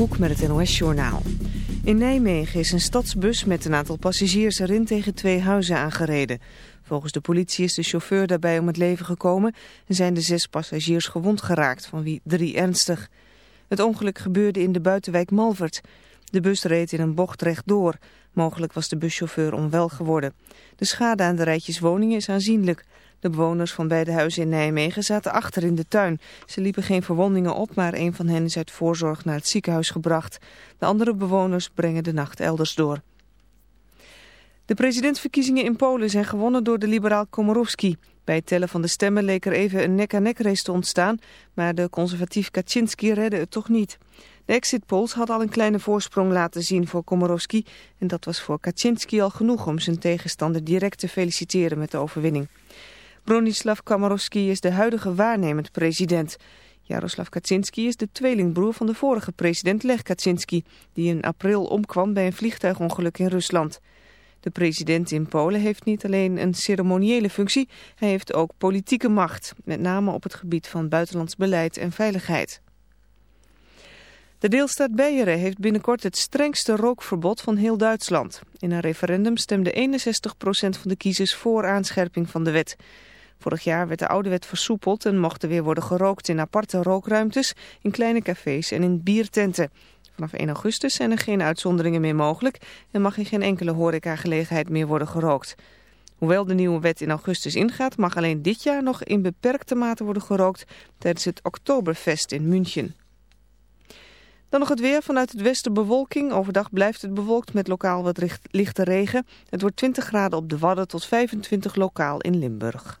Hoek met het NOS-journaal. In Nijmegen is een stadsbus met een aantal passagiers erin tegen twee huizen aangereden. Volgens de politie is de chauffeur daarbij om het leven gekomen... en zijn de zes passagiers gewond geraakt, van wie drie ernstig. Het ongeluk gebeurde in de buitenwijk Malvert. De bus reed in een bocht rechtdoor. Mogelijk was de buschauffeur onwel geworden. De schade aan de rijtjeswoningen is aanzienlijk... De bewoners van beide huizen in Nijmegen zaten achter in de tuin. Ze liepen geen verwondingen op, maar een van hen is uit voorzorg naar het ziekenhuis gebracht. De andere bewoners brengen de nacht elders door. De presidentsverkiezingen in Polen zijn gewonnen door de liberaal Komorowski. Bij het tellen van de stemmen leek er even een nek-aan-nek race te ontstaan, maar de conservatief Kaczynski redde het toch niet. De exit polls had al een kleine voorsprong laten zien voor Komorowski en dat was voor Kaczynski al genoeg om zijn tegenstander direct te feliciteren met de overwinning. Bronislav Komorowski is de huidige waarnemend president. Jaroslav Kaczynski is de tweelingbroer van de vorige president Lech Kaczynski, die in april omkwam bij een vliegtuigongeluk in Rusland. De president in Polen heeft niet alleen een ceremoniële functie, hij heeft ook politieke macht, met name op het gebied van buitenlands beleid en veiligheid. De deelstaat Beieren heeft binnenkort het strengste rookverbod van heel Duitsland. In een referendum stemde 61% van de kiezers voor aanscherping van de wet. Vorig jaar werd de oude wet versoepeld en mocht er weer worden gerookt in aparte rookruimtes, in kleine cafés en in biertenten. Vanaf 1 augustus zijn er geen uitzonderingen meer mogelijk en mag in geen enkele horecagelegenheid meer worden gerookt. Hoewel de nieuwe wet in augustus ingaat, mag alleen dit jaar nog in beperkte mate worden gerookt tijdens het Oktoberfest in München. Dan nog het weer. Vanuit het westen bewolking. Overdag blijft het bewolkt met lokaal wat lichte regen. Het wordt 20 graden op de Wadden tot 25 lokaal in Limburg.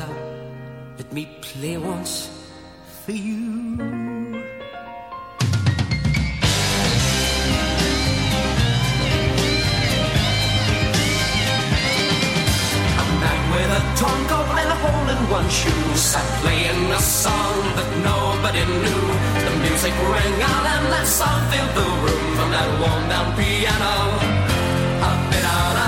Out, let me play once for you. A man with a coat and a hole in one shoe sat playing a song that nobody knew. The music rang out and that song filled the room from that worn down piano. A bit out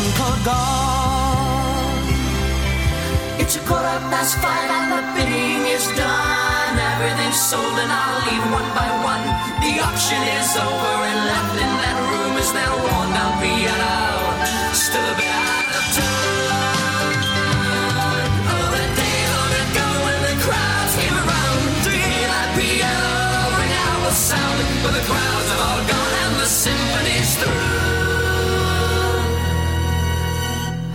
one called God. It's a quarter past five and the bidding is done. Everything's sold and I'll leave one by one. The auction is over and left in that room is that worn down piano. Still a bit out.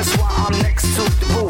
That's why I'm next to the roof.